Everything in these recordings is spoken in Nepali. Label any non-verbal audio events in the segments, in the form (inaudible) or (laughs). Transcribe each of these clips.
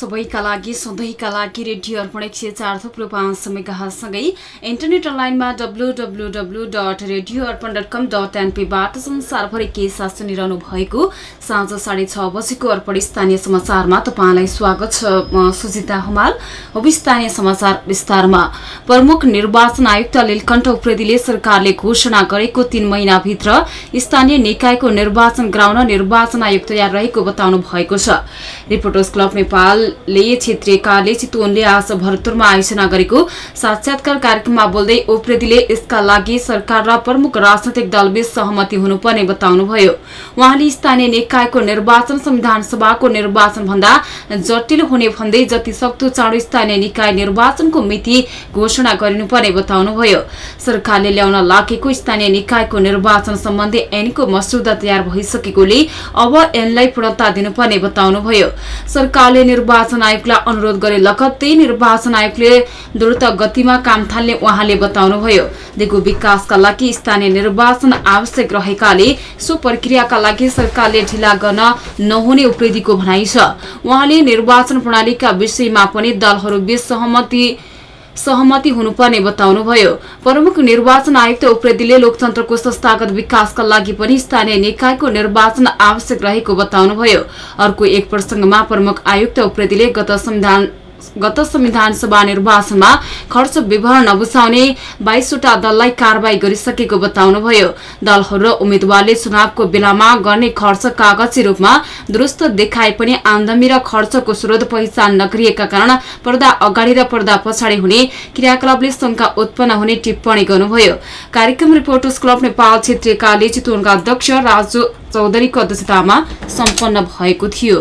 सबैका लागि सधैँका लागि रेडियो अर्पण एक सय चार थुप्रो पाँच मेगासँगै इन्टरनेट अनलाइनमा W W W dot radio Arpan dot com dot एनपीबाट संसारभरि के साथ सुनिरहनु भएको साँझ साढे छ बजेको अर्पण स्थानीय समाचारमा तपाईँलाई स्वागत छ। म सुजिता हुमाल अब स्थानीय समाचार विस्तारमा। प्रमुख निर्वाचन आयुक्त लीलकण्ठ उप्रेतीले सरकारले घोषणा गरेको तीन महिनाभित्र स्थानीय निकायको निर्वाचन गराउन निर्वाचन आयोग तयार रहेको बताउनु भएको छ। रिपोर्टर्स क्लब नेपालले क्षेत्रीय कार्य चितवनले आज भरतपुरमा आयोजना गरेको साक्षात्कार कार्यक्रममा बोल्दै ओप्रेतीले यसका लागि सरकार र प्रमुख राजनैतिक दलबीच सहमति हुनुपर्ने बताउनुभयो। उहाँले स्थानीय निकायको निर्वाचन संविधान सभाको निर्वाचन भन्दा जटिल हुने भन्दै जति सक्दो चाँडो स्थानीय निकाय निर्वाचनको मिति घोषणा गरिनुपर्ने बताउनुभयो। सरकारले ल्याउन लागेको स्थानीय निकायको निर्वाचन सम्बन्धी ऐनको मसौदा तयार भइसकेकोले अब ऐनलाई पूर्णता दिनुपर्ने बताउनुभयो। सरकारले निर्वाचन आयोगलाई अनुरोध गरे लगत्तै निर्वाचन आयोगले द्रुत गतिमा काम थाल्ने उहाँले बताउनुभयो दिगो विकासका लागि स्थानीय निर्वाचन आवश्यक रहेकाले सो प्रक्रियाका लागि सरकारले ढिला गर्न नहुने उप्रेतीको भनाइ छ। उहाँले निर्वाचन प्रणालीका विषयमा पनि दलहरूबीच सहमति सहमति हुनुपर्ने बताउनुभयो। प्रमुख निर्वाचन आयुक्त उप्रेतीले लोकतन्त्रको संस्थागत विकासका लागि पनि स्थानीय निकायको निर्वाचन आवश्यक रहेको बताउनुभयो। अर्को एक प्रसंगमा प्रमुख आयुक्त उप्रेतीले गत संविधान गत संविधान सभा निर्वाचनमा खर्च विवरण नबुझाउने बाइसवटा दललाई कारवाही गरिसकेको बताउनुभयो। दलहरू र उम्मेद्वारले चुनावको बेलामा गर्ने खर्च कागजी रूपमा दुरूस्त देखाए पनि आमदमी र खर्चको स्रोत पहिचान नगरिएका कारण पर्दा अगाडि र पर्दा पछाडि हुने क्रियाकलापले शंका उत्पन्न हुने टिप्पणी गर्नुभयो। कार्यक्रम रिपोर्टर्स क्लब नेपाल क्षेत्रीय कार्य चितवनका अध्यक्ष राजु चौधरीको अध्यक्षतामा सम्पन्न भएको थियो।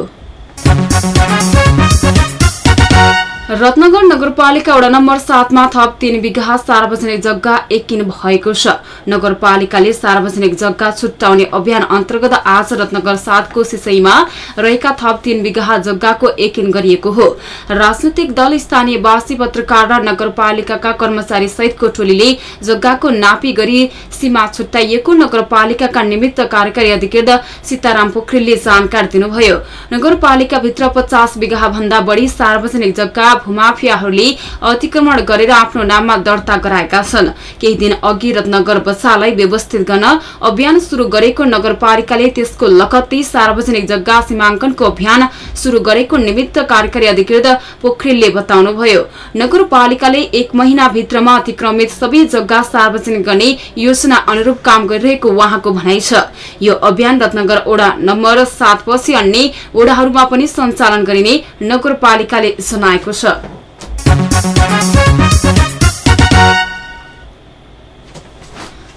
रत्नगर नगरपालिका वडा नम्बर सातमा थप तीन बिघा सार्वजनिक जग्गा एकिन भएको छ। नगरपालिकाले सार्वजनिक जग्गा छुट्याउने अभियान अन्तर्गत आज रत्नगर सातको सिसैमा रहेका थप तीन बिघा जग्गाको एकिन गरिएको हो। राजनैतिक दल स्थानीयवासी पत्रकार र नगरपालिकाका कर्मचारी सहितको टोलीले जग्गाको नापी गरी सीमा छुट्याइएको नगरपालिकाका निमित्त कार्यकारी अधिकृत सीताराम पोखरेलले जानकारी दिनुभयो। नगरपालिकाभित्र पचास बिघा भन्दा बढ़ी सार्वजनिक जग्गा भूमाफियाहरूले अतिक्रमण गरेर आफ्नो नाममा दर्ता गराएका छन्। केही दिन अघि रत्नगर बच्चालाई व्यवस्थित गर्न अभियान शुरू गरेको नगरपालिकाले त्यसको लगत्तै सार्वजनिक जग्गा सीमाङ्कनको अभियान शुरू गरेको निमित्त कार्यकारी अधिकृत पोखरेलले बताउनुभयो। नगरपालिकाले एक महिनाभित्रमा अतिक्रमित सबै जग्गा सार्वजनिक गर्ने योजना अनुरूप काम गरिरहेको उहाँको भनाइ छ। यो अभियान रत्नगर ओडा नम्बर सातपछि अन्य ओडाहरूमा पनि सञ्चालन गरिने नगरपालिकाले जनाएको छ।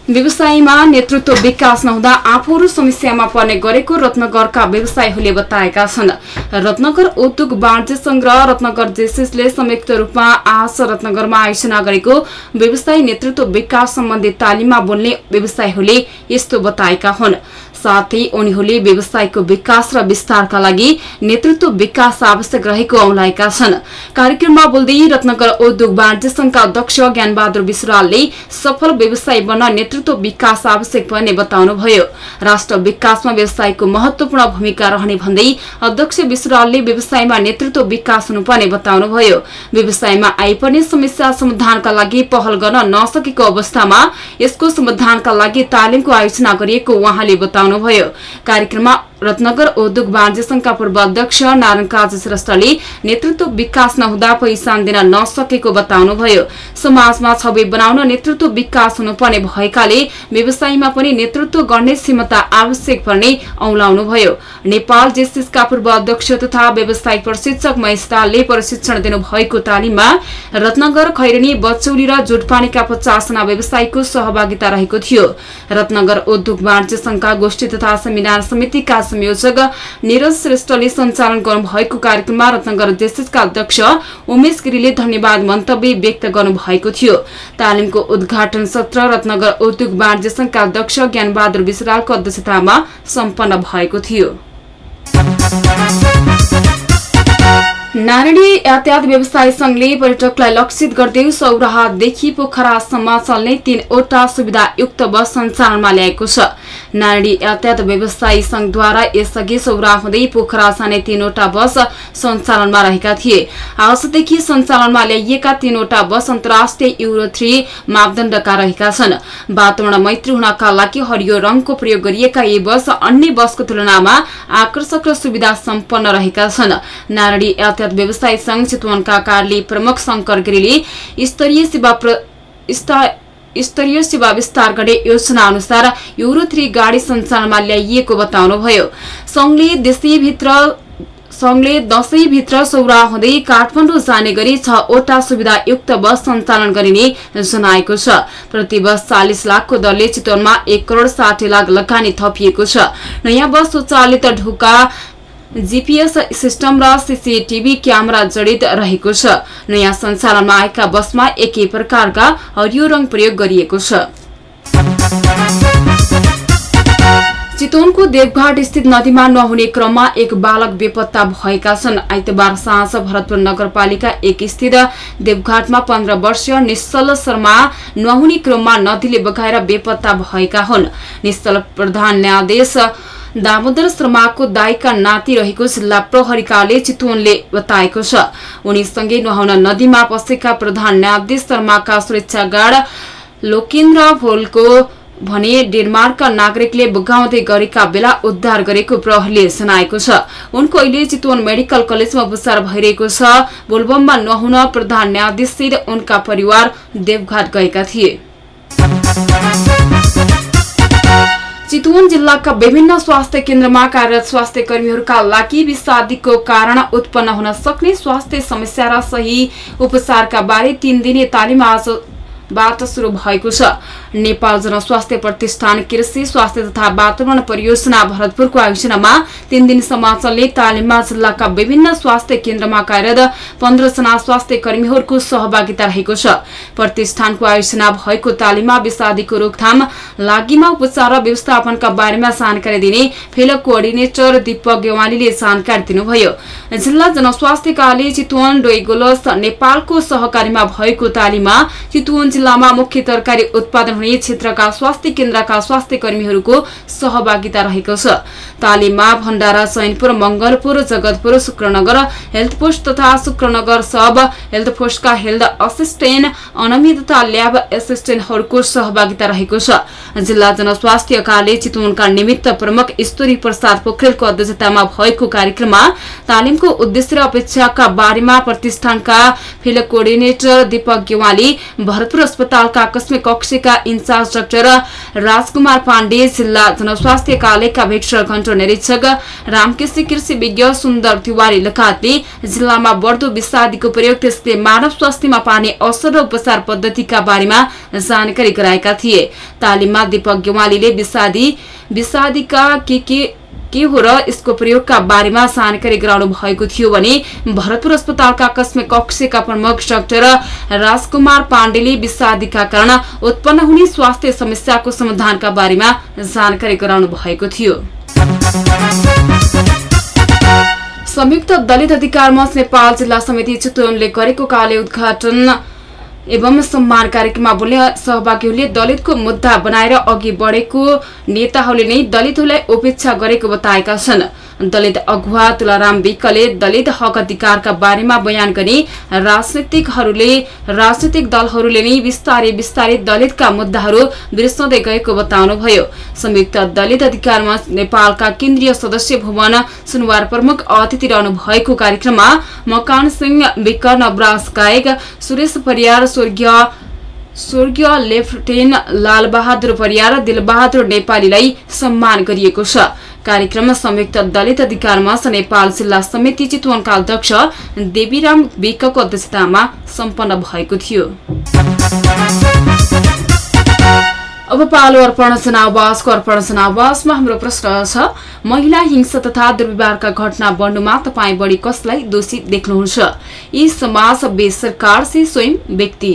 व्यवसायमा नेतृत्व विकास नहुँदा आफूहरू समस्यामा पर्ने गरेको रत्नगरका व्यवसायीहरूले बताएका छन्। रत्नगर उद्योग वाणिज्य संघ र रत्नगर जेसिसले संयुक्त रूपमा आज रत्नगरमा आयोजना गरेको व्यवसाय नेतृत्व विकास सम्बन्धी तालिममा बोल्ने व्यवसायीहरूले यस्तो बताएका हुन्। साथै उनीहरूले व्यवसायको विकास र विस्तारका लागि नेतृत्व विकास आवश्यक रहेको औलाएका छन्। कार्यक्रममा बोल्दै रत्नगर उद्योग वाणिज्य संघका अध्यक्ष ज्ञानबहादुर विश्रालले सफल व्यवसाय बन्न नेतृत्व विकास आवश्यक पर्ने बताउनुभयो। राष्ट्र विकासमा व्यवसायको महत्वपूर्ण भूमिका रहने भन्दै अध्यक्ष विश्रालले व्यवसायमा नेतृत्व विकास हुनुपर्ने बताउनुभयो। व्यवसायमा आइपर्ने समस्या समाधानका लागि पहल गर्न नसकेको अवस्थामा यसको समाधानका लागि तालिमको आयोजना गरिएको उहाँले बताउनु बताउनुभयो कार्यक्रममा रत्नगर उद्योग वाणिज्य संघका पूर्व अध्यक्ष नारायण काजी श्रेष्ठले नेतृत्व विकास नहुँदा पहिचान दिन नसकेको बताउनुभयो। समाजमा छवि बनाउन नेतृत्व विकास हुनुपर्ने भएकाले व्यवसायमा पनि नेतृत्व गर्ने क्षमता आवश्यक पर्ने औलाउनुभयो। नेपाल जेसिसका पूर्व अध्यक्ष तथा व्यवसायिक प्रशिक्षक महेश प्रशिक्षण दिनुभएको तालिममा रत्नगर खैरनी बचौली र जोटपानीका पचासजना व्यवसायीको सहभागिता रहेको थियो। रत्नगर उद्योग वाणिज्य संघका गोष्ठी तथा सेमिनार समितिका संयोजक निरज श्रेष्ठले सञ्चालन गर्नुभएको कार्यक्रममा रत्नगर जेसिसका अध्यक्ष उमेश गिरीले धन्यवाद मन्तव्य व्यक्त गर्नुभएको थियो। तालिमको उद्घाटन सत्र रत्नगर उद्योग वाणिज्य संघका अध्यक्ष ज्ञानबहादुर विश्रालको अध्यक्षतामा सम्पन्न भएको थियो। नारायणी यातायात व्यवसाय संघले पर्यटकलाई लक्षित गर्दै सौराहादेखि पोखरासम्म चल्ने तीनवटा सुविधायुक्त बस सञ्चालनमा ल्याएको छ। नारायणी यातायात व्यवसायी संघद्वारा यसअघि सौरा हुँदै पोखरा जाने तीनवटा बस सञ्चालनमा रहेका थिए। आजदेखि सञ्चालनमा ल्याइएका तीनवटा बस अन्तर्राष्ट्रिय युरो थ्री मापदण्डका रहेका छन्। वातावरण मैत्री हुनका लागि हरियो रंगको प्रयोग गरिएका यी बस अन्य बसको तुलनामा आकर्षक र सुविधा सम्पन्न रहेका छन्। नारायणी यातायात व्यवसायी संघ चितवनका कार्य प्रमुख शंकर गिरीले स्तरीय सेवा स्तरीय सेवा विस्तार गर्ने योजना अनुसार युरो थ्री गाडी सञ्चालनमा ल्याइएको बताउनुभयो। संघले देशैभित्र संघले दशैंभित्र सौरा हुँदै काठमाडौँ जाने गरी छवटा सुविधायुक्त बस सञ्चालन गरिने जनाएको छ। प्रति बस चालिस लाखको दरले चितवनमा एक करोड़ साठी लाख लगानी थपिएको छ। नयाँ बस स्वचालित ढुका जीपीएस सिस्टम र सीसीटीभी क्यामेरा जडित रहेको छ। नयाँ सञ्चालनमा आएका बसमा एकै प्रकारका हरियो रंग प्रयोग गरिएको छ। चितवनको देवघाट स्थित नदीमा नहुने क्रममा एक बालक बेपत्ता भएका छन्। आइतबार साँझ भरतपुर नगरपालिका एक स्थित देवघाटमा पन्ध्र वर्षीय निश्चल शर्मा नहुने क्रममा नदीले बगाएर बेपत्ता भएका हुन्। निश्चल प्रधान न्यायाधीश दामोदर शर्माको दाईका नाति रहेको जिल्ला प्रहरीकाले चितवनले बताएको छ। उनीसँगै नुहाउन नदीमा पसेका प्रधान न्यायाधीश शर्माका सुरक्षा गार्ड लोकेन्द्र भोलको भने डेनमार्कका नागरिकले बुगाउँदै गरेका बेला उद्धार गरेको प्रहरीले जनाएको छ। उनको अहिले चितवन मेडिकल कलेजमा उपचार भइरहेको छ। बोलबममा नहुन प्रधान न्यायाधीश उनका परिवार देवघाट गएका थिए। चितवन जिल्लाका विभिन्न स्वास्थ्य केन्द्रमा कार्यरत स्वास्थ्य कर्मीहरूका लागि विषादीको कारण उत्पन्न हुन सक्ने स्वास्थ्य समस्या र सही उपचारका बारे तीन दिने तालिम आज बाट शुरू भएको छ। नेपाल जनस्वास्थ्य प्रतिष्ठान कृषि स्वास्थ्य तथा वातावरण परियोजना भरतपुरको आयोजनामा तीन दिनसम्म चल्ने तालिममा जिल्लाका विभिन्न स्वास्थ्य केन्द्रमा कार्यरत पन्ध्रजना स्वास्थ्य कर्मीहरूको सहभागिता रहेको छ। प्रतिष्ठानको आयोजना भएको तालिममा विषादीको रोकथाम लागिमा उपचार र व्यवस्थापनका बारेमा जानकारी दिने फेलो कोअर्डिनेटर दीपक गेवालीले जानकारी दिनुभयो। जिल्ला जनस्वास्थ्य कार्यालय चितवन डोइगोलस नेपालको सहकारीमा भएको तालिममा चितवन जिल्लामा मुख्य तरकारी उत्पादन हुने क्षेत्रका स्वास्थ्य केन्द्रका स्वास्थ्य कर्मीहरूको सहभागिता रहेको छ। तालिममा भण्डारा चैनपुर मंगलपुर जगतपुर शुक्रनगर हेल्थ पोस्ट तथा शुक्रनगर सब हेल्थ पोस्टका हेल्थ असिस्टेन्ट अनमी तथा ल्याब एसिस्टेन्टहरूको सहभागिता रहेको छ। जिल्ला जनस्वास्थ्य कार्यालय चितवनका निमित्त प्रमुख स्तरी प्रसाद पोखरेलको अध्यक्षतामा भएको कार्यक्रममा तालिमको उद्देश्य र अपेक्षाका बारेमा प्रतिष्ठानका फिल्ड कोअर्डिनेटर दीपक गेवाली भरतपुर अस्पतालका आकस्मिक कक्षका इन्चार्ज डाक्टर राजकुमार पाण्डे जिल्ला जनस्वास्थ्य कार्यालयका भेक्टर कन्ट्रोल निरीक्षक रामकेशी कृषि विज्ञ सुन्दर तिवारी लगायतले जिल्लामा बढ्दो विषादीको प्रयोग त्यसले मानव स्वास्थ्यमा पार्ने असर र उपचार पद्धतिका बारेमा जानकारी गराएका थिए। तालिममा दीपक गेवालीले विषादी विषादीका के के के हो र यसको प्रयोगका बारेमा जानकारी गराउनु भएको थियो भने भरतपुर अस्पतालका आकस्मिक कक्षका प्रमुख डाक्टर राजकुमार पाण्डेले विषादीका कारण उत्पन्न हुने स्वास्थ्य समस्याको समाधानका बारेमा जानकारी गराउनु भएको थियो। संयुक्त दलित अधिकार मञ्च नेपाल जिल्ला समिति चितवनले गरेको काले उद्घाटन एवं सम्मान कार्यक्रममा बोल्ने सहभागीहरूले दलितको मुद्दा बनाएर अघि बढेको नेताहरूले नै दलितहरूलाई उपेक्षा गरेको बताएका छन्। दलित अगुवा तुलाराम विकले दलित हक अधिकारका बारेमा बयान गरी राजनीतिकहरूले राजनैतिक दलहरूले नै बिस्तारै बिस्तारै दलितका मुद्दाहरू बिर्सँदै गएको बताउनुभयो। संयुक्त दलित अधिकारमा नेपालका केन्द्रीय सदस्य भुवन सुनवार प्रमुख अतिथि रहनु भएको कार्यक्रममा मकान सिंह विक नवराज गायक सुरेश परियार स्वर्गीय स्वर्गीय लेफ्टेन्ट लालबहादुर परियार दिलबहादुर नेपालीलाई सम्मान गरिएको छ। कार्यक्रममा संयुक्त दलित अधिकार मञ्च नेपाल जिल्ला समिति चितवनका अध्यक्ष देवीराम विकको अध्यक्षतामा सम्पन्न भएको थियो। अब पालो अर्पण जनावासको अर्पण जनावासमा हाम्रो प्रश्न छ महिला हिंसा तथा दुर्व्यवहारका घटना बढ्नुमा तपाईँ बढी कसलाई दोषी देख्नुहुन्छ? यी समाज बेसरकार से स्वयं व्यक्ति।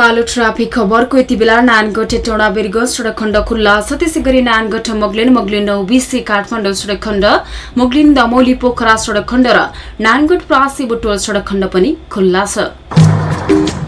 पालो ट्राफिक खबरको यति बेला नानगढ टेटौडा बिर्ग सडक खण्ड खुल्ला। छ त्यसै गरी नानगढ मोगलिन मोगलिन नौबिसी काठमाडौँ सडक खण्ड मोगलिन दमौली पोखरा सडक खण्ड र नानगढ प्रासी बुटोल सडक खण्ड पनि खुल्ला छ।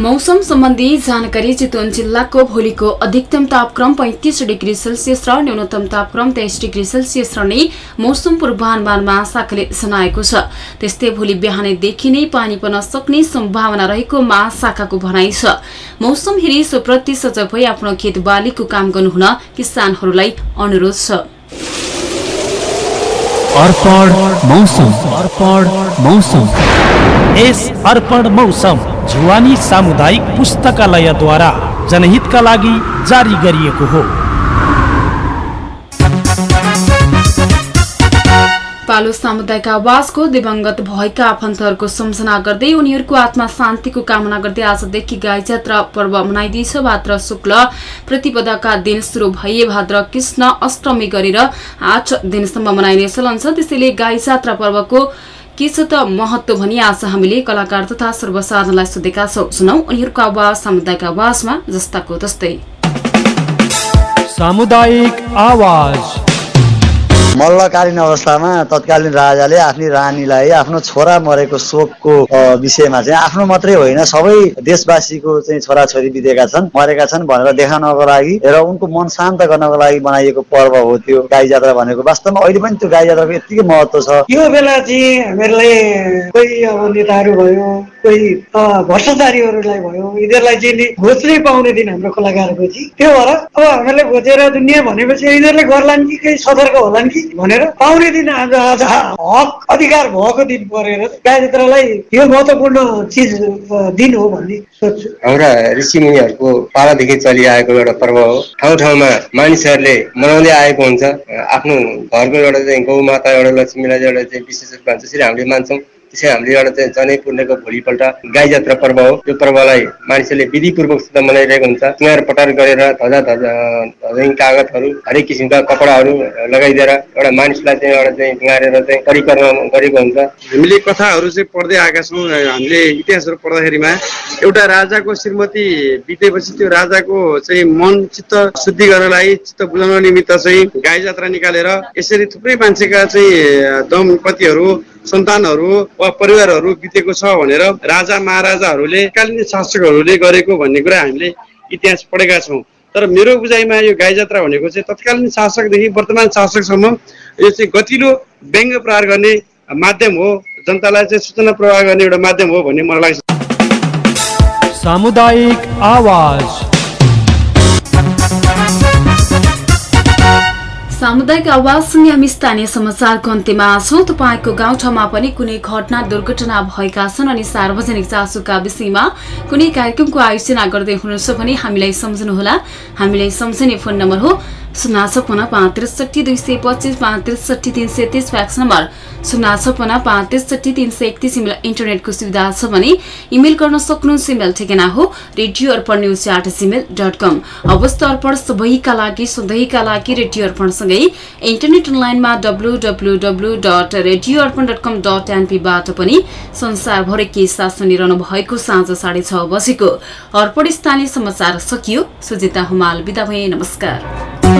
मौसम सम्बन्धी जानकारी चितवन जिल्लाको भोलिको अधिकतम तापक्रम पैँतिस डिग्री सेल्सियस र न्यूनतम तापक्रम तेइस डिग्री सेल्सियस रहने मौसम पूर्वानुमान महाशाखाले जनाएको छ। त्यस्तै भोलि बिहानैदेखि नै पानी पर्न सक्ने सम्भावना रहेको महाशाखाको भनाइ छ। मौसम हेरी सोप्रति सजग भई आफ्नो खेत बालीको काम गर्नुहुन किसानहरूलाई अनुरोध छ। मौसम। यस अर्पण मौसम जुवानी सामुदायिक पुस्तकालयद्वारा जनहितका लागि जारी गरिएको हो। पालो सामुदायिक आवासको दिवंगत भएका आफन्तहरूको सम्झना गर्दै उनीहरूको आत्मा शान्तिको कामना गर्दै आजदेखि गाई जात्रा पर्व मनाइँदैछ। भाद्र शुक्ल प्रतिपदाका दिन सुरु भए भाद्र कृष्ण अष्टमी गरेर आठ दिनसम्म मनाइने चलन छ त्यसैले गाई जात्रा पर्वको के छ त महत्व भनी आज हामीले कलाकार तथा सर्वसाधारणलाई सोधेका छौँ। सुनौ उनीहरूको आवाज सामुदायिक आवाजमा जस्ताको तस्तै। सामुदायिक आवाज। मल्लकालीन अवस्थामा तत्कालीन राजाले आफ्नी रानीलाई आफ्नो छोरा मरेको शोकको विषयमा चाहिँ आफ्नो मात्रै होइन सबै देशवासीको चाहिँ छोराछोरी बितेका छन् मरेका छन् भनेर देखाउनको लागि र उनको मन शान्त गर्नको लागि बनाइएको पर्व हो त्यो गाई जात्रा भनेको। वास्तवमा अहिले पनि त्यो गाई जात्राको यत्तिकै महत्व छ। यो बेला चाहिँ हामीहरूलाई कोही अब नेताहरू भयो कोही भ्रष्टाचारीहरूलाई भयो यिनीहरूलाई चाहिँ नि घोच्नै पाउने दिन हाम्रो कलाकारको चाहिँ त्यो भएर अब हामीहरूले घोचेर दुनियाँ भनेपछि यिनीहरूले गर्लान् कि केही सतर्क होलान् कि भनेर पाउने दिन आज आज हक अधिकार भएको दिन परेर गाई जात्रालाई यो महत्त्वपूर्ण चिज दिन हो भन्ने सोध्छु हाम्रा ऋषिमुनिहरूको पालादेखि चलिआएको एउटा पर्व हो। ठाउँ ठाउँमा मानिसहरूले मनाउँदै आएको हुन्छ। आफ्नो घरको एउटा चाहिँ गौ माता एउटा लक्ष्मीलाई एउटा चाहिँ विशेष रूपमा जसरी हामीले मान्छौँ। त्यसै हामीले एउटा चाहिँ जनै पूर्णको भोलिपल्ट गाई जात्रा पर्व हो। यो पर्वलाई मानिसहरूले विधिपूर्वकसित मनाइरहेको हुन्छ। टुङ्गार पटार गरेर ध्वजा ध्वजा कागतहरू हरेक किसिमका कपडाहरू लगाइदिएर एउटा मानिसलाई चाहिँ एउटा चाहिँ टुङ्गारेर चाहिँ परिक्रमा गरेको हुन्छ। हामीले कथाहरू चाहिँ पढ्दै आएका छौँ। हामीले इतिहासहरू पढ्दाखेरिमा एउटा राजाको श्रीमती बितेपछि त्यो राजाको चाहिँ मन चित्त शुद्धि गर्नलाई चित्त बुझाउन निमित्त चाहिँ गाई जात्रा निकालेर यसरी थुप्रै मान्छेका चाहिँ दम्पतिहरू सन्तानहरू वा परिवारहरू बितेको छ भनेर राजा महाराजाहरूले कालीन शासकहरूले गरेको भन्ने कुरा हामीले इतिहास पढेका छौँ। तर मेरो बुझाइमा यो गाई जात्रा भनेको चाहिँ तत्कालीन शासकदेखि वर्तमान शासकसम्म यो चाहिँ गतिलो व्यङ्ग्य प्रहार गर्ने माध्यम हो। जनतालाई चाहिँ सूचना प्रवाह गर्ने एउटा माध्यम हो भन्ने मलाई लाग्छ। सामुदायिक आवाज। सामुदायिक आवाजसँगै हामी स्थानीय समाचारको अन्त्यमा छौँ तपाईँको गाउँठाउँमा पनि कुनै घटना दुर्घटना भएका छन् अनि सार्वजनिक चासोका विषयमा कुनै कार्यक्रमको आयोजना गर्दै हुनुहुन्छ भने हामीलाई सम्झनुहोला। हामीलाई सम्झने फोन नम्बर हो शून्य छपन्न पाँच त्रिसठी दुई सय पच्चिस पाँच त्रिसठी तिन सय तिस फ्याक्स नम्बर शून्य छपन्न पाँच त्रिसठी तिन सय एकतिस इन्टरनेटको सुविधा छ भने इमेल गर्न सक्नुहुन्छ इमेल ठेगाना हो रेडियो अर्पण न्युज अर्पण सबैका लागि सधैँका लागि रेडियो अर्पणसँगै इन्टरनेट अनलाइनमा पनि संसारभरि के साथ सुनिरहनु भएको साँझ साढे छ बजेको स्थानीय समाचार सकियो सुजिता हुमाल बिदा भए नमस्कार।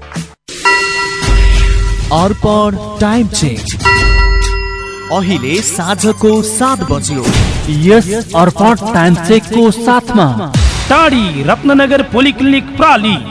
Arpan time change. अहिले साँझको सात बज्यो। यस अर्पण टाइम चेकको साथमा। टाढी रत्नगर पोलिक्लिनिक प्राली।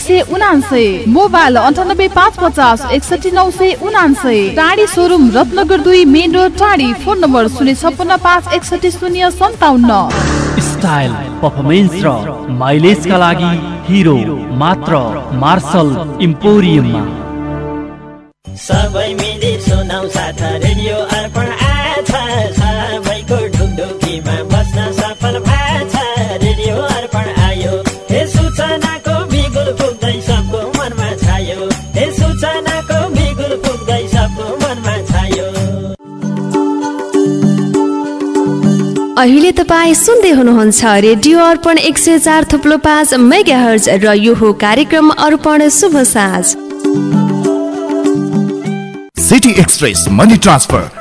सय उनान्सय। मोबाइल अन्ठानब्बे पाँच पचास एकसठी नौ सय उनान्सय। टाढी सोरुम रत्नगर दुई main road Tadhi. Phone number शून्य छप्पन्न पाँच एकसठी शून्य सन्ताउन्न। स्टाइल पर्फर्मेन्स र माइलेजका लागि हिरो मात्र मार्शल इम्पोरियममा सबै मिली सुनाउ साथ अहिले तपाईँ सुन्दै हुनुहुन्छ रेडियो अर्पण एक सय चार थुप्लो पाँच मेगा हर्ज र यो हो कार्यक्रम अर्पण शुभ साँझ। City express money transfer.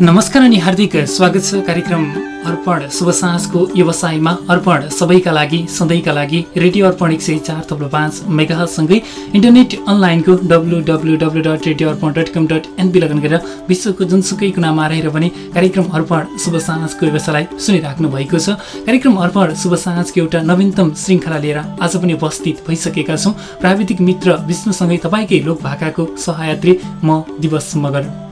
नमस्कार अनि हार्दिक स्वागत छ कार्यक्रम अर्पण शुभ साँझको व्यवसायमा। अर्पण सबैका लागि सधैँका लागि रेडियो अर्पण एक सय चार थप्लो पाँच मेगासँगै इन्टरनेट अनलाइनको W W W dot radio Arpan dot com dot N P login गरेर विश्वको जुनसुकै कुनामा रहेर पनि कार्यक्रम अर्पण शुभ साँझको व्यवसायलाई सुनिराख्नु भएको छ। कार्यक्रम अर्पण शुभ साँझको एउटा नवीनतम श्रृङ्खला लिएर आज पनि उपस्थित भइसकेका छौँ। प्राविधिक मित्र विष्णुसँगै तपाईँकै लोक भाकाको सहयात्री म दिवस मगर।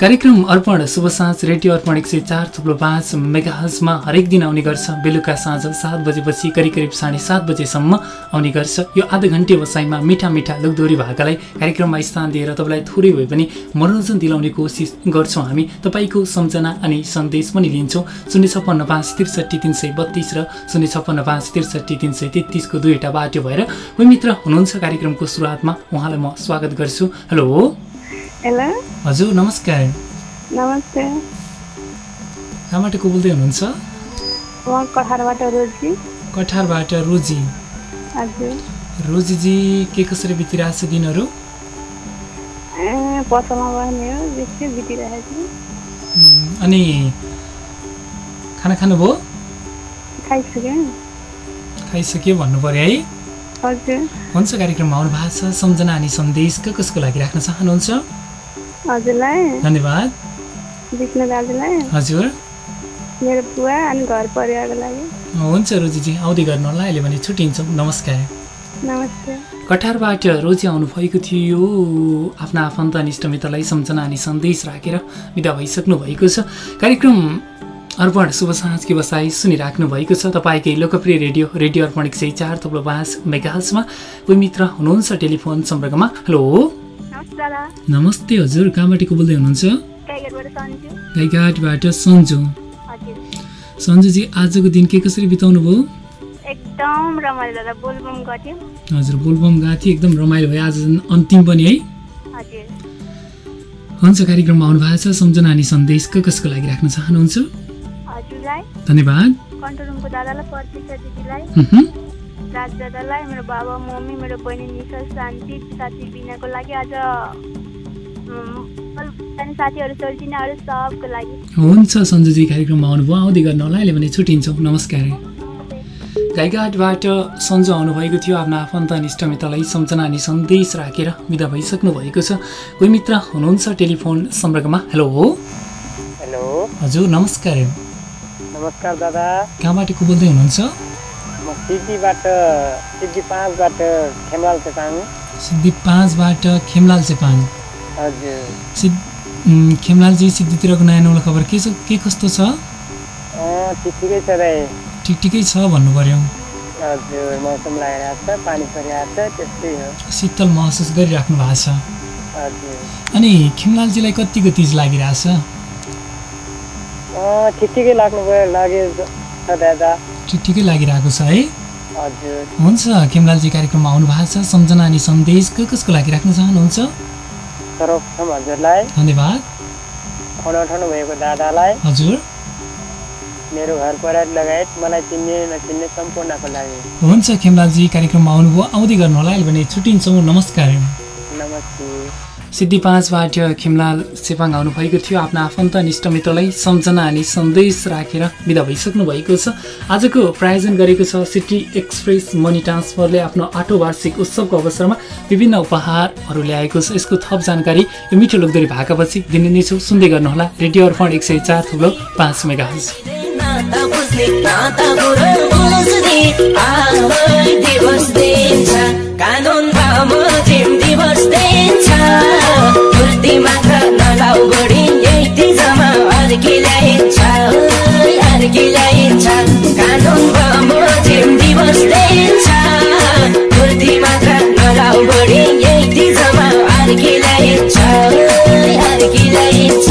कार्यक्रम अर्पण शुभ साँझ रेडियो अर्पण एक सय चार थुप्रो पाँच मेगाहजमा हरेक दिन आउने गर्छ। बेलुका साँझ सात बजेपछि करिब करिब साढे सात बजेसम्म आउने गर्छ। यो आधा घन्टे बसाइमा मिठा मिठा लोकदोरी भाकालाई कार्यक्रममा स्थान दिएर तपाईँलाई थोरै भए पनि मनोरञ्जन दिलाउने कोसिस गर्छौँ हामी। तपाईँको सम्झना अनि सन्देश पनि लिन्छौँ। शून्य छप्पन्न पाँच त्रिसठी तिन सय बत्तिस र शून्य छप्पन्न पाँच त्रिसठी तिन सय तेत्तिसको दुईवटा बाटो भएर कोही मित्र हुनुहुन्छ कार्यक्रमको सुरुवातमा उहाँलाई म स्वागत गर्छु। हेलो! हेलो हजुर नमस्कार। नमस्ते कहाँबाट को बोल्दै हुनुहुन्छ? म कठारबाट रोजी। कठारबाट रोजी। हजुर। रोजीजी के कसरी बितिरहेको छ दिनहरू पसलमा बस्ने हो बेसी बितिरहेको छु उम्, अनि खाना खानुभयो? खाइसक्यो। खाइसक्यो भन्नु पऱ्यो है। हजुर। हुन्छ कार्यक्रममा आउनु भएको छ। सम्झना अनि सन्देश क कसको लागि राख्न चाहनुहुन्छ? हजुरलाई। धन्यवाद। विष्णु दाजुलाई। हजुर। मेरो बुवा अनि घर परिवारको लागि। हुन्छ रोजीजी आउँदै गर्नु होला। अहिले भने छुट्टिन्छौँ। नमस्कार। नमस्ते कठारबाट रोजी आउनुभएको थियो। आफ्ना आफन्त अनि इष्टमित्रलाई सम्झना अनि सन्देश राखेर विदा भइसक्नु भएको छ। कार्यक्रम अर्पण शुभ साँझकी बसाई सुनिराख्नु भएको छ। तपाईँकै लोकप्रिय रेडियो रेडियो अर्पण एक सय चार थप्लो पाँच मेगाहजमा कोही मित्र हुनुहुन्छ टेलिफोन सम्पर्कमा? हेलो। नमस्ते हजुर कहाँबाट को बोल्दै हुनुहुन्छ? गाईघाटबाट सन्जु। सन्जुजी आजको दिन के कसरी बिताउनु भयो? एकदम रमाइलो बोलबम गर्थ्यो। हजुर बोलबम गएको थियो एकदम रमाइलो भयो। आज अन्तिम पनि है। हुन्छ कार्यक्रममा आउनु भएको छ। सम्झना अनि सन्देश कसको लागि राख्न चाहनुहुन्छ? धन्यवाद। कन्ट्रोल रुमको दादालाई प्रतीक्षा दिदीलाई मह्म। राज दादालाई मेरो बाबा मम्मी मेरो बहिनी निशा शान्ति साथी बिनाको लागि आज साथीहरू सोल्टिनाहरू सबको लागि। हुन्छ सन्जुजी कार्यक्रममा आउनुभयो। आउँदै गर्नु होला। अहिले भने छुट्टिन्छौँ। नमस्कार। गाईघाटबाट सन्जु आउनुभएको थियो। आफ्ना आफन्त इष्टमित्रलाई सम्झना अनि सन्देश राखेर विदा भइसक्नु भएको छ। कोही मित्र हुनुहुन्छ टेलिफोन सम्पर्कमा? हेलो। हेलो। हजुर नमस्कार। नमस्कार दादा। कहाँबाट को बोल्दै हुनुहुन्छ? सिद्धिबाट सिद्धि पाँचबाट खेमलाल चेपाङ। सिद्धि पाँचबाट खेमलाल चेपाङ। हजुर। सिद्ध खेमलालजी सिद्धितिरको नयाँ नौलो खबर के छ के कस्तो छ? ठिक ठिकै छ दाइ ठिक ठिकै छ भन्नु पर्यो। हजुर मौसम लगाइरहेको छ पानी परिरहेको छ त्यस्तै हो। शीतल महसुस गरिराख्नु भएको छ। हजुर। अनि खेमलालजीलाई कतिको तिज लागिरहेछ? ठिक ठिकै लाग्नु गयो लाग्यो दादा ठिक लागिरहेको छ है? हजुर। हुन्छ खेमलालजी कार्यक्रममा आउनु भएको छ। सम्झना अनि सन्देश क कसको लागि राख्न चाहनुहुन्छ? सर्वप्रथम हजुरलाई धन्यवाद। फोन उठाउनु भएको दादालाई हजुर। मेरो घर परिवार लगायत मलाई चिन्ने नचिन्ने सम्पूर्णको लागि। हुन्छ खेमलालजी कार्यक्रममा आउनुभयो। आउँदै गर्नु होला अहिले भने छुट्टिन्छौँ। नमस्कार। नमस्ते। सिद्धि पाँचबाट खेमलाल सेपाङ आउनुभएको थियो। आफ्ना आफन्त अनि इष्टमित्रलाई सम्झना अनि सन्देश राखेर विदा भइसक्नु भएको छ। आजको प्रायोजन गरेको छ सिटी एक्सप्रेस मनी ट्रान्सफरले आफ्नो आठौँ वार्षिक उत्सवको अवसरमा विभिन्न उपहारहरू ल्याएको छ। यसको थप जानकारी यो मिठो लोकदोरी भाकापछि दिने नै छौँ। सुन्दै गर्नुहोला रेडियो अर्पण एक सय चार थुप्रो पाँच मेगा कुर्ती मात्र नलाउ बढी यही तिजमा अर्की ल्याइन्छ अर्की ल्याइन्छ कानुन दिन्छ कुर्ती मात्र नलाउ बढी यही तिजमा अर्की ल्याइन्छ अर्की ल्याइन्छ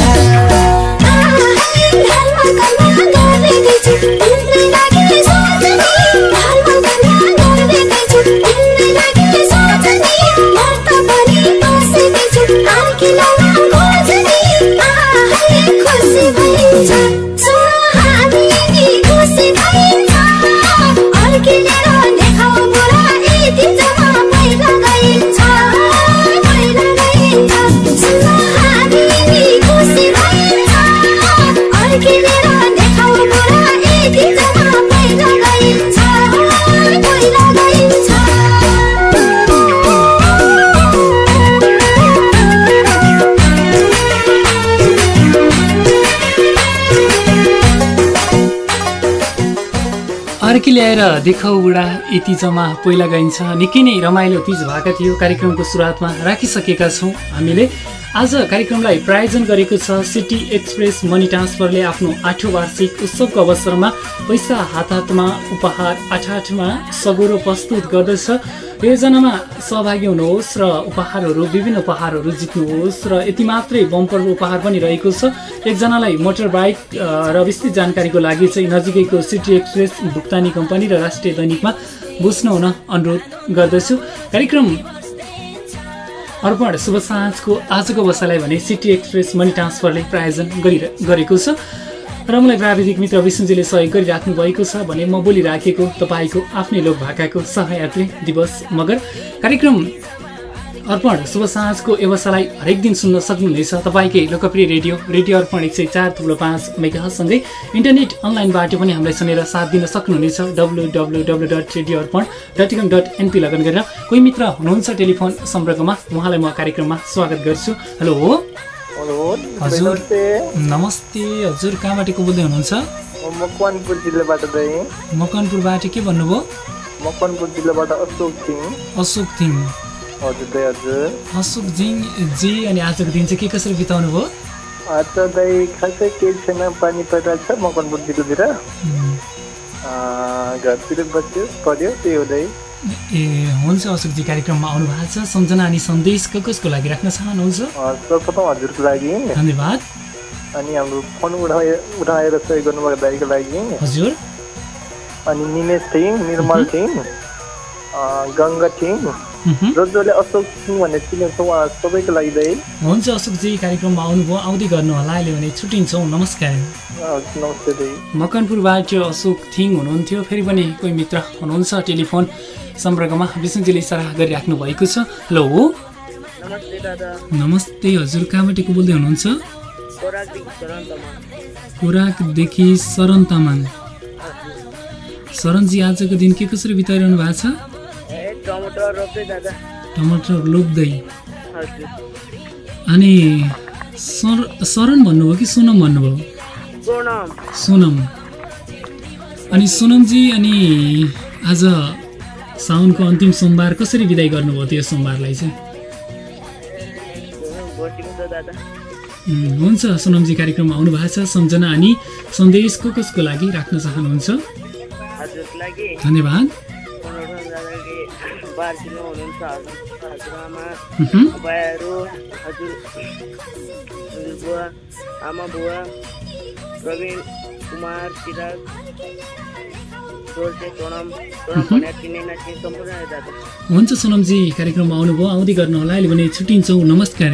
अर्की ल्याएर देखाउ बुढा यति जम्मा पहिला गइन्छ। निकै नै रमाइलो तिज भएका थियो। कार्यक्रमको सुरुवातमा राखिसकेका छौँ। हामीले आज कार्यक्रमलाई प्रायोजन गरेको छ सिटी एक्सप्रेस मनी ट्रान्सफरले आफ्नो आठौँ वार्षिक उत्सवको अवसरमा पैसा हात हातमा उपहार आठ आठमा सगुरो प्रस्तुत गर्दछ। योजनामा सहभागी हुनुहोस् र उपहारहरू विभिन्न उपहारहरू जित्नुहोस् र यति मात्रै बम्पर उपहार पनि रहेको छ। एकजनालाई मोटर बाइक र विस्तृत जानकारीको लागि चाहिँ नजिकैको सिटी एक्सप्रेस भुक्तानी कम्पनी र राष्ट्रिय दैनिकमा बुझ्न हुन अनुरोध गर्दछु। कार्यक्रम अर्पण शुभ साँझको आजको बसाइलाई भने सिटी एक्सप्रेस मनी ट्रान्सफरले प्रायोजन गरि गरेको छ। र मलाई प्राविधिक मित्र विष्णुजीले सहयोग गरिराख्नु भएको छ भने म बोलिराखेको तपाईँको आफ्नै लोक भाकाको सहयात्री दिवस मगर कार्यक्रम अर्पण शुभ साँझको व्यवसायलाई हरेक दिन सुन्न सक्नुहुनेछ। तपाईँकै लोकप्रिय रेडियो रेडियो अर्पण एक सय चार थुप्रो पाँच मेगासँगै इन्टरनेट अनलाइनबाट पनि हामीलाई सुनेर साथ दिन सक्नुहुनेछ। W W W dot radio Arpan dot com dot N P login गरेर कोही मित्र हुनुहुन्छ टेलिफोन सम्पर्कमा उहाँलाई म कार्यक्रममा स्वागत गर्छु। हेलो। हजुर। नमस्ते। हजुर। कहाँबाट को बोल्दै हुनुहुन्छ? म मकवानपुर जिल्लाबाट चाहिँ। मकनपुरबाट के भन्नुभयो? मकवानपुर जिल्लाबाट अशोक थिङ। अशोक थिङ। हजुर जी अनि आजको दिन चाहिँ के कसरी बिताउनु भयो? आज दाइ खासै केही छैन पानी परिरहेको छ मकवानपुर जिल्लातिर अँ, घरतिर बस्यो पऱ्यो त्यही हो दाइ। ए हुन्छ अशोकजी कार्यक्रममा आउनु भएको छ। सम्झना अनि सन्देश कसको लागि राख्न चाहनुहुन्छ सर्वप्रथम हजुरको लागि। धन्यवाद। अनि हाम्रो फोन उठाए उठाएर सहयोग गर्नुभएको दाइको लागि। हजुर। अनि निमेश थिङ निर्मल थिङ गङ्गा थिङ। जो जसले अशोक थिङ भन्ने चिनेको उहाँ सबैको लागि दाइ हुन्छ अशोकजी कार्यक्रममा आउनुभयो। आउँदै गर्नु होला। अहिले भने छुट्टिन्छौँ। नमस्कार। नमस्ते मकनपुरबाट अशोक थिङ हुनुहुन्थ्यो। फेरि पनि कोही मित्र हुनुहुन्छ टेलिफोन सम्पर्कमा। विष्णुजीले इसारा गरिराख्नु भएको छ। हेलो। नमस्ते हजुर। कहाँबाट को बोल्दै हुनुहुन्छ? खोराकदेखि शरण तामाङ। शरणजी आजको दिन के कसरी बिताइरहनु भएको छ? टमाटर रोप्दै दादा टमाटर हजुर। अनि सर शरण भन्नुभयो कि सोनम भन्नुभयो? सोनम। सोनम। अनि सोनमजी अनि आज साउनको अन्तिम सोमबार कसरी विदाय गर्नुभयो त्यो सोमबारलाई चाहिँ? हुन्छ सोनमजी कार्यक्रममा आउनु भएको छ। सम्झना अनि सन्देश को कसको लागि राख्न चाहनुहुन्छ? धन्यवाद। हुनुहुन्छ हजुर हजुरआमा हजुर बुवा आमा बुवा प्रवीण कुमार हुन्छ सोनमजी कार्यक्रममा आउनुभयो आउँदै गर्नु होला अहिले भने छुट्टिन्छौँ। नमस्कार।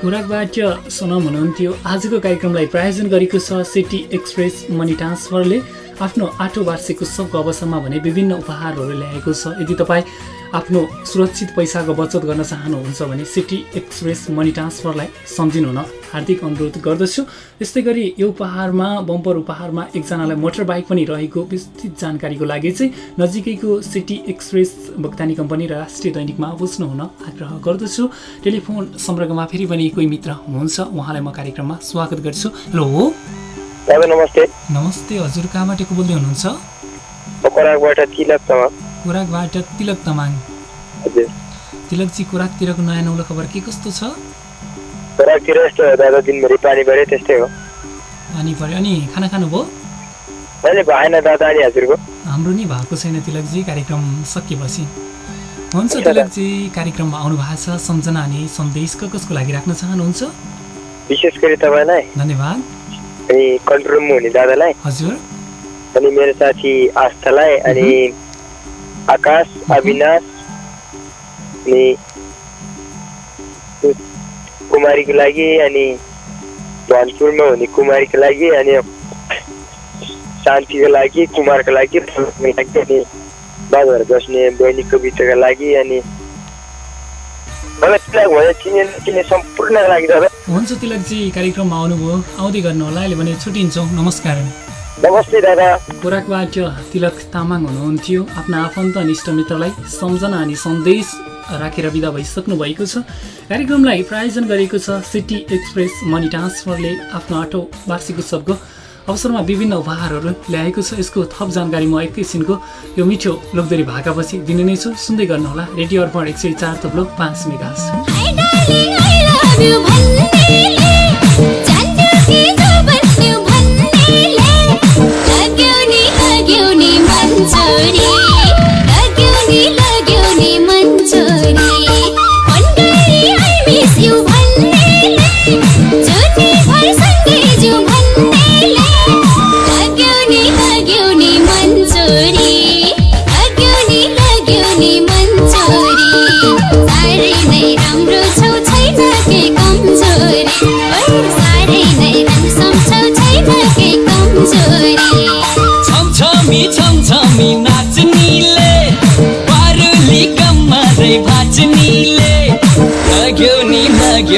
खोराकबाट सोनम हुनुहुन्थ्यो। आजको कार्यक्रमलाई प्रायोजन गरेको छ सिटी एक्सप्रेस मनी ट्रान्सफरले आफ्नो आठौँ वार्षिक उत्सवको अवसरमा भने विभिन्न उपहारहरू ल्याएको छ। यदि तपाईँ आफ्नो सुरक्षित पैसाको बचत गर्न चाहनुहुन्छ भने सिटी एक्सप्रेस मनी ट्रान्सफरलाई सम्झिनु हुन हार्दिक अनुरोध गर्दछु। यस्तै गरी यो उपहारमा बम्पर उपहारमा एकजनालाई मोटर बाइक पनि रहेको विस्तृत जानकारीको लागि चाहिँ नजिकैको सिटी एक्सप्रेस भुक्तानी कम्पनी र राष्ट्रिय दैनिकमा बुझ्नु हुन आग्रह गर्दछु। टेलिफोन सम्पर्कमा फेरि पनि कोही मित्र हुनुहुन्छ उहाँलाई म कार्यक्रममा स्वागत गर्छु। हेलो! दादा नमस्ते। नमस्ते हजुर कहाँबाट को बोल्दै हुनुहुन्छ तिलक तामाङ। खोराकबाट तिलक तमाङ। हजुर। तिलकजी खोराकतिरको नयाँ नौलो खबर के कस्तो छ? खोराकतिर यस्तो हो दादा दिनभरि पानी पऱ्यो त्यस्तै हो। अनि पऱ्यो अनि खाना खानुभयो? अहिले भएन दादा अनि हजुरको। हाम्रो नि भएको छैन तिलकजी कार्यक्रम सकिएपछि। हुन्छ तिलकजी कार्यक्रममा आउनु भएको छ सम्झना अनि सन्देश कसको लागि राख्न चाहनुहुन्छ? विशेष गरी तपाईँलाई। धन्यवाद। अनि कन्ट्रोल रुममा हुने दादालाई हजुर अनि मेरो साथी आस्थालाई अनि आकाश अविनाश अनि कुमारीको लागि अनि भनपुरमा हुने कुमारीको लागि अनि शान्तिको लागि कुमारको लागि अनि बाजाहरू बस्ने बहिनी कविताको लागि अनि मलाई तिलक भने चिने चिने सम्पूर्णको लागि दादा हुन्छ तिलकजी कार्यक्रममा आउनुभयो। आउँदै गर्नु होला अहिले भने छुट्टिन्छौँ नमस्कार। नमस्ते दादा। खोराकबाट तिलक तामाङ हुनुहुन्थ्यो। आफ्ना आफन्त अनि इष्टमित्रलाई सम्झना अनि सन्देश राखेर विदा भइसक्नु भएको छ। कार्यक्रमलाई प्रायोजन गरेको छ सिटी एक्सप्रेस। मनी ट्रान्सफरले आफ्नो आठौँ वार्षिक उत्सवको अवसरमा विभिन्न उपहारहरू ल्याएको छ। यसको थप जानकारी म एकैछिनको यो मिठो लोकदरी भाकापछि दिने नै छु। सुन्दै गर्नुहोला। रेडियो अर्पण एक सय चार थप्लो पाँच मेगास। डाली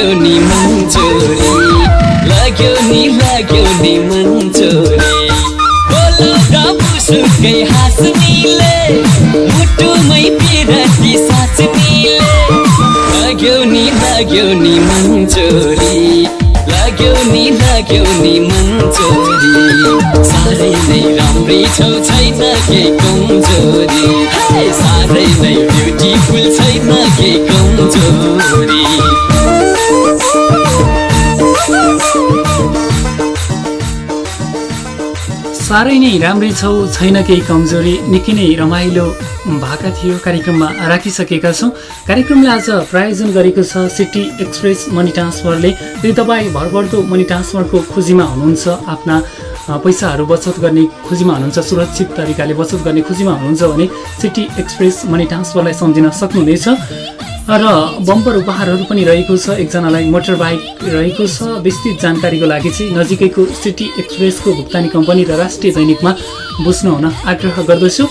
लाग्यो नि मन चोरी लाग्यो नि लाग्यो नि मन चोरी बोलाउँदा मुसुकै हाँस्नीले मुटुमै पिरती साँच्नीले लाग्यो नि लाग्यो नि मन चोरी लाग्यो नि लाग्यो नि मन चोरी साह्रै नै राम्रै छौ छैन के कमजोरी साह्रै नै ब्युटिफुल छैन के कमजोरी साह्रै नै राम्रै छौ छैन केही कमजोरी निकै नै रमाइलो भएका थियो कार्यक्रममा राखिसकेका छौँ। कार्यक्रमले आज प्रायोजन गरेको छ सिटी एक्सप्रेस मनी ट्रान्सफरले। यदि तपाईँ भरपर्दो मनी ट्रान्सफरको खोजीमा हुनुहुन्छ आफ्ना पैसाहरू बचत गर्ने खोजीमा हुनुहुन्छ सुरक्षित तरिकाले बचत गर्ने खोजीमा हुनुहुन्छ भने सिटी एक्सप्रेस मनी ट्रान्सफरलाई सम्झिन सक्नुहुनेछ। र बम्पर उपहारहरू पनि रहेको छ। एकजनालाई मोटर बाइक रहेको छ। विस्तृत जानकारीको लागि चाहिँ नजिकैको सिटी एक्सप्रेसको भुक्तानी कम्पनी र राष्ट्रिय दैनिकमा बुझ्न हुन आग्रह गर्दछु।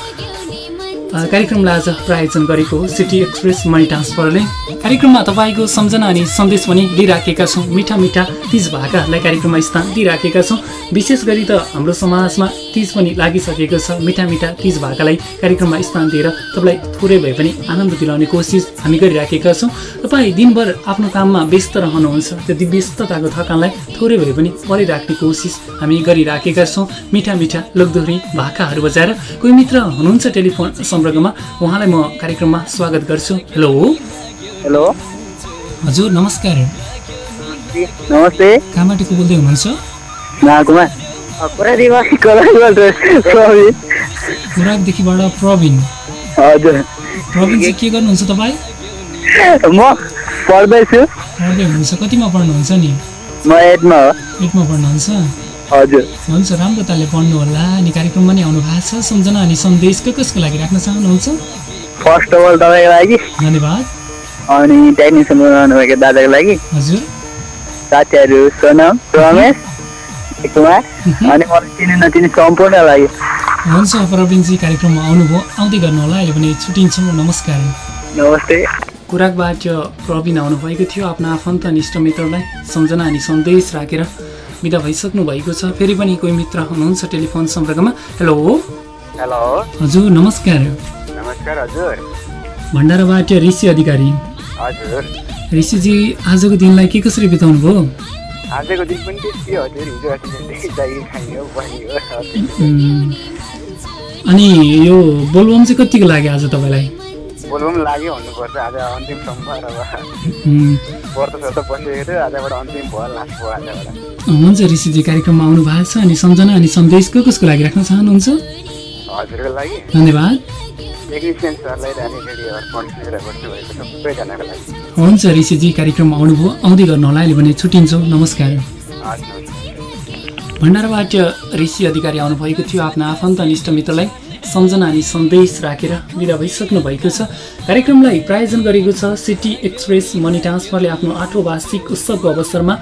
कार्यक्रमलाई आज प्रायोजन गरेको सिटी एक्सप्रेस मनी ट्रान्सफरले कार्यक्रममा तपाईँको सम्झना अनि सन्देश पनि दिइराखेका छौँ। मिठा मिठा तिज भाकाहरूलाई कार्यक्रममा स्थान दिइराखेका छौँ। विशेष गरी त हाम्रो समाजमा तिज पनि लागिसकेको छ। मिठा मिठा तिज भाकालाई कार्यक्रममा स्थान दिएर तपाईँलाई थोरै भए पनि आनन्द दिलाउने कोसिस हामी गरिराखेका छौँ। तपाईँ दिनभर आफ्नो काममा व्यस्त रहनुहुन्छ। त्यो व्यस्तताको थकानलाई थोरै भए पनि परिराख्ने कोसिस हामी गरिराखेका छौँ। मिठा मिठा लोकदोहोरी भाकाहरू बजाएर कोही मित्र हुनुहुन्छ टेलिफोन सम्पर्कमा। उहाँलाई म कार्यक्रममा स्वागत गर्छु। हेलो। हेलो। हजुर नमस्कार। नमस्ते। कहाँबाट को बोल्दै हुनुहुन्छ। खुराकदेखिबाट प्रवीण। हजुर। प्रवीण चाहिँ के गर्नुहुन्छ तपाईँ? म पढ्दैछु। पढ्दै हुनुहुन्छ। कतिमा पढ्नुहुन्छ नि? म एटमा हो। एटमा पढ्नुहुन्छ? हजुर। हुन्छ राम्रो तालले पढ्नु होला। अनि कार्यक्रममा नि आउनु भएको छ। सम्झना अनि सन्देश कसको लागि राख्न चाहनुहुन्छ? फर्स्ट अफ अल तपाईँको लागि। धन्यवाद। अनि टेक्निसियन बनाउनुभएको दादाको लागि। हजुर। साथीहरू सोनम रमेश कुमार अनि मलाई चिने नचिने सम्पूर्ण लागि। हुन्छ प्रवीणजी कार्यक्रममा आउनुभयो। आउँदै गर्नु होला अहिले पनि छुट्टिन्छौँ नमस्कार। नमस्ते। कुराकबाट प्रवीण आउनुभएको थियो। आफ्नो आफन्त अनि इष्टमित्रलाई सम्झना अनि सन्देश राखेर बिदा भइसक्नु भएको छ। फेरि पनि कोही मित्र हुनुहुन्छ टेलिफोन सम्पर्कमा? हेलो। हेलो। हजुर नमस्कार। नमस्कार हजुर। भण्डाराबाट ऋषि अधिकारी। हजुर। ऋषिजी आजको दिनलाई के कसरी बिताउनु भयो? आजको दिन पनि त्यस्तै हजुर हिजो अस्ति जागिर खाइयो बनियो। उम्, (laughs) अनि यो बोलबम चाहिँ कतिको लाग्यो आज तपाईँलाई? बोल्नु पनि लाग्यो भन्नुपर्छ आज अन्तिम सोमबार अब। उम्, व्रत सत बसेको थियो आजबाट अन्तिम भयो लास्ट भयो आजबाट। हुन्छ ऋषिजी कार्यक्रममा आउनु भएको छ अनि सम्झना अनि सन्देश को कसको लागि राख्न चाहनुहुन्छ? हजुरको लागि। धन्यवाद। हुन्छ ऋषिजी कार्यक्रममा आउनुभयो। आउँदै गर्नु होला अहिले भने छुट्टिन्छौँ। नमस्कार। भण्डाराबाट ऋषि अधिकारी आउनुभएको थियो आफ्ना आफन्त अनि इष्टमित्रलाई सम्झना अनि सन्देश राखेर बिदा भइसक्नु भएको छ। कार्यक्रमलाई प्रायोजन गरेको छ सिटी एक्सप्रेस मनी ट्रान्सफरले आफ्नो आठौँ वार्षिक उत्सवको अवसरमा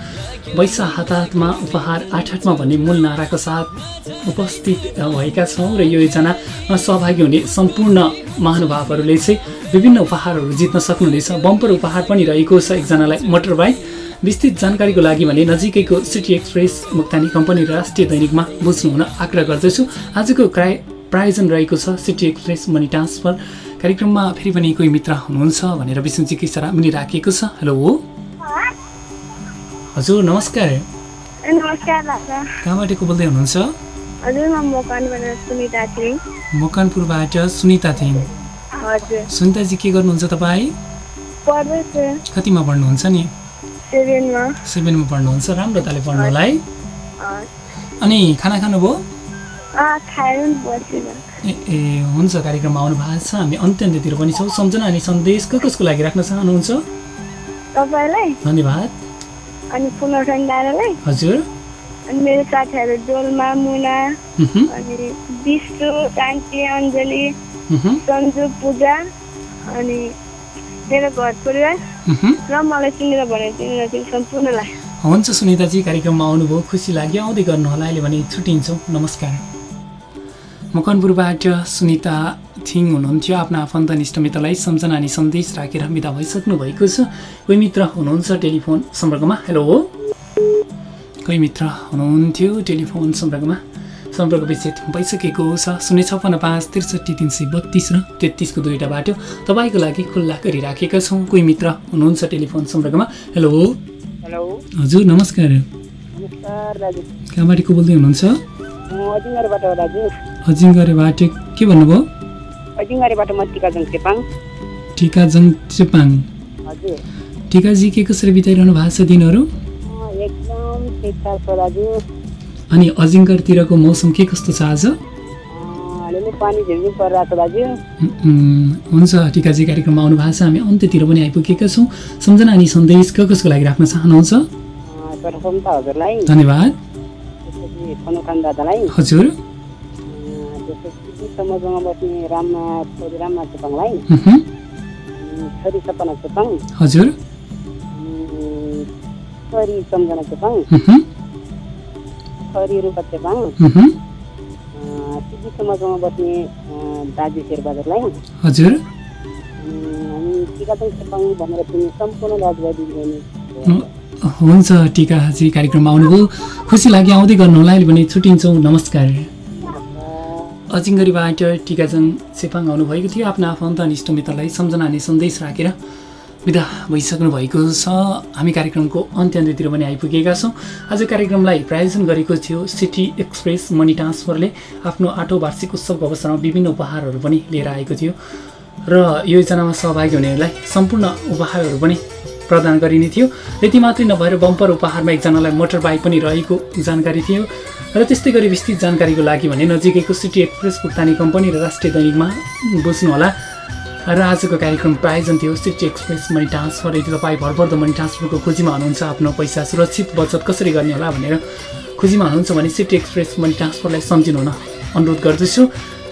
वैसा हात उपहार आठ आठमा भन्ने मूल नाराको साथ उपस्थित भएका छौँ र यो योजना सहभागी हुने सम्पूर्ण महानुभावहरूले चाहिँ विभिन्न उपहारहरू जित्न सक्नुहुनेछ। बम्पर उपहार पनि रहेको छ एकजनालाई मोटर बाइक विस्तृत जानकारीको लागि भने नजिकैको सिटी एक्सप्रेस मुक्तानी कम्पनी राष्ट्रिय दैनिकमा बुझ्नु हुन आग्रह गर्दछु। आजको क्राय प्रायोजन रहेको छ सिटी एक्सप्रेस मनी ट्रान्सफर। कार्यक्रममा फेरि पनि कोही मित्र हुनुहुन्छ भनेर विष्णु चिकित्सा पनि राखिएको छ। हेलो। हजुर नमस्कार। कहाँबाट को बोल्दै हुनुहुन्छ? मकनपुरबाट सुनिता थिङ सुनिताजी के गर्नुहुन्छ तपाईँ? कतिमा पढ्नुहुन्छ नि? सेभेनमा। पढ्नुहुन्छ। राम्रो ताले पढ्नु होला है अनि खाना खानुभयो? ए ए हुन्छ कार्यक्रममा आउनु भएको छ। हामी अन्त्य अन्त्यतिर पनि छौँ। सम्झना अनि सन्देश को कसको लागि राख्न चाहनुहुन्छ? तपाईँलाई? धन्यवाद। अनि पुनर्ठन दादालाई? हजुर। अनि मेरो साथीहरू डोल्मा मुना अनि विष्णु शान्ति अञ्जली सन्जु पूजा अनि मेरो घर परिवार। र मलाई चिनेर भनेर चिनेर चिने सम्पूर्णलाई। हुन्छ सुनिताजी कार्यक्रममा आउनुभयो। खुसी लाग्यो। आउँदै गर्नुहोला। अहिले भने छुट्टिन्छौँ। नमस्कार। मकनपुरबाट सुनिता थिङ हुनुहुन्थ्यो। आफ्ना आफन्त निष्ठमित्रलाई सम्झना अनि सन्देश राखेर बिदा भइसक्नु भएको छ। कोही मित्र हुनुहुन्छ टेलिफोन सम्पर्कमा? हेलो? कोही मित्र हुनुहुन्थ्यो टेलिफोन सम्पर्कमा? सम्पर्क विच्छेद भइसकेको छ। शून्य छप्पन्न पाँच त्रिसठी तिन सय बत्तिस र तेत्तिसको दुईवटा बाटो तपाईँको लागि खुल्ला गरिराखेका छौँ। कोही मित्र हुनुहुन्छ टेलिफोन सम्पर्कमा? हेलो? हेलो? हजुर नमस्कार। कहाँबाट को बोल्दै हुनुहुन्छ? अजिङ्गरबाट के भन्नुभयो? अजिङ्गरबाट म टिकाजङ चेपाङ हजुर। टिकाजी के कसरी बिताइरहनु भएको छ दिनहरू? एकदम ठिकठाक छ दाजु अनि अजिङ्गरतिरको मौसम के कस्तो छ आज? हुन्छ टिकाजी कार्यक्रममा आउनु भएको छ। हामी अन्त्यतिर पनि आइपुगेका छौँ। सम्झना अनि सन्देश क कसको लागि राख्न चाहनुहुन्छ? धन्यवाद। फनुकान दादालाई हजुर त्यसपछि समाजमा बस्ने राममा छोरी राममा चेपाङलाई छोरी सपना चेपाङ हजुर। छोरी सम्झना चेपाङ छोरी रूपा चेपाङ सिजी समाजमा बस्ने दाजु शेरबहादुरलाई हजुर। अनि टिकाजङ चेपाङ भनेर चिने सम्पूर्ण दाजुभाइ दिदीबहिनी हुन्छ टिकाजी कार्यक्रममा आउनुभयो। खुसी लाग्यो आउँदै गर्नुहोला। अहिले भने छुट्टिन्छौँ। नमस्कार। अजिङ्गरीबाट टिकाजङ चेपाङ आउनुभएको थियो। आफ्ना आफन्त अनि इष्टमित्रलाई सम्झना अनि सन्देश राखेर विदा भइसक्नु भएको छ। हामी कार्यक्रमको अन्त्य अन्त्यतिर पनि आइपुगेका छौँ। आज कार्यक्रमलाई प्रायोजन गरेको थियो सिटी एक्सप्रेस मनी ट्रान्सफरले। आफ्नो आठौँ वार्षिक उत्सवको अवसरमा विभिन्न उपहारहरू पनि लिएर आएको थियो। र योजनामा सहभागी हुनेहरूलाई सम्पूर्ण उपहारहरू पनि प्रदान गरिने थियो। यति मात्रै नभएर बम्पर उपहारमा एकजनालाई मोटर बाइक पनि रहेको जानकारी थियो र त्यस्तै गरी विस्तृत जानकारीको लागि भने नजिकैको सिटी एक्सप्रेस भुक्तानी कम्पनी र राष्ट्रिय दैनिकमा बुझ्नुहोला। र आजको कार्यक्रम प्रायोजन थियो सिटी एक्सप्रेस मनी ट्रान्सफर। यदि तपाईँ भरपर्दो मनी ट्रान्सफरको खोजीमा हुनुहुन्छ आफ्नो पैसा सुरक्षित बचत कसरी गर्ने होला भनेर खोजीमा हुनुहुन्छ भने सिटी एक्सप्रेस मनी ट्रान्सफरलाई सम्झिनु हुन अनुरोध गर्दछु।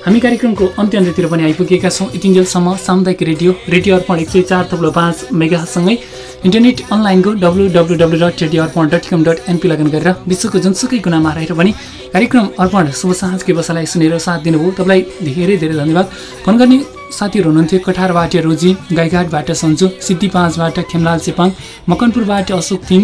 हामी कार्यक्रमको अन्त्य अन्त्यतिर पनि आइपुगेका छौँ। इटिन्जेलसम्म सामुदायिक रेडियो रेडियो अर्पण एक सय चार थप्लो पाँच मेगासँगै इन्टरनेट अनलाइनको W W W dot radio Arpan dot com dot N P login गरेर विश्वको जुनसुकै कुनामा रहेर पनि कार्यक्रम अर्पण शुभ साँझको बसालाई सुनेर साथ दिनुभयो। तपाईँलाई धेरै धेरै धन्यवाद। फोन गर्ने साथीहरू हुनुहुन्थ्यो कठारबाट रोजी गाईघाटबाट सन्जु सिद्धि पाँचबाट खेमलाल चेपाङ मकनपुरबाट अशोक थिङ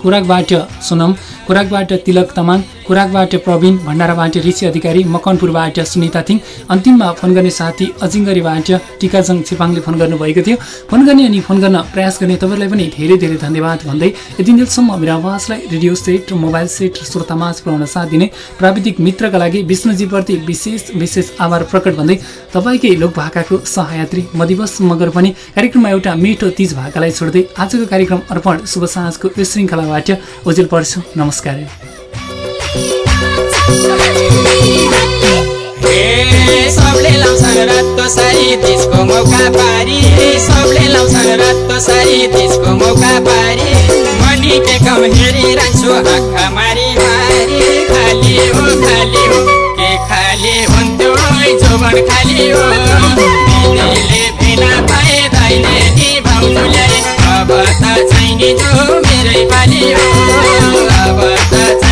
खोराकबाट सोनम खोराकबाट तिलक तामाङ खोराकबाट प्रवीण भण्डाराबाट ऋषि अधिकारी मकनपुरबाट सुनिता थिङ। अन्तिममा फोन गर्ने साथी अजिङ्गरीबाट टिकाजङ छेपाङले फोन गर्नुभएको थियो। फोन गर्ने अनि फोन गर्न प्रयास गर्ने तपाईँलाई पनि धेरै धेरै धन्यवाद भन्दै यति दिनसम्म मेरो आवाजलाई रेडियो सेट मोबाइल सेट र श्रोतामाझ पुर्याउन साथ दिने प्राविधिक मित्रका लागि विष्णुजीप्रति विशेष विशेष आभार प्रकट भन्दै तपाईँकै लोकभाकाको सहयात्री मदिवस मगर पनि कार्यक्रममा एउटा मिठो तिज भाकालाई छोड्दै आजको कार्यक्रम अर्पण शुभ साँझको यो श्रृङ्खलाबाट ओजेल पर्छु। नमस्कार। अब त चाहिने जो मेरै पाली हो। अब त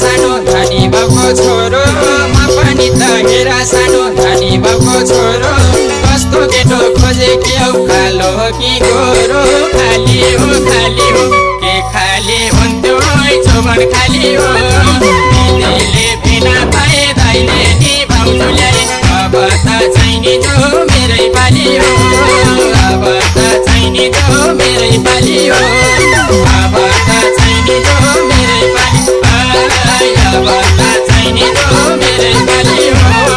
सानो धनी बाबु छोरो। म पनि त हेरा सानो धनी बाबु छोरो। कस्तो केटो खोजे के कालो कि गोरो। खाली हो खाली हो के खाली हुन्थ्यो खाली हो। त मेरै पाली अब त मेरै पाली हो। मेरै पाली बाला या बाला चाहिने मेरो हो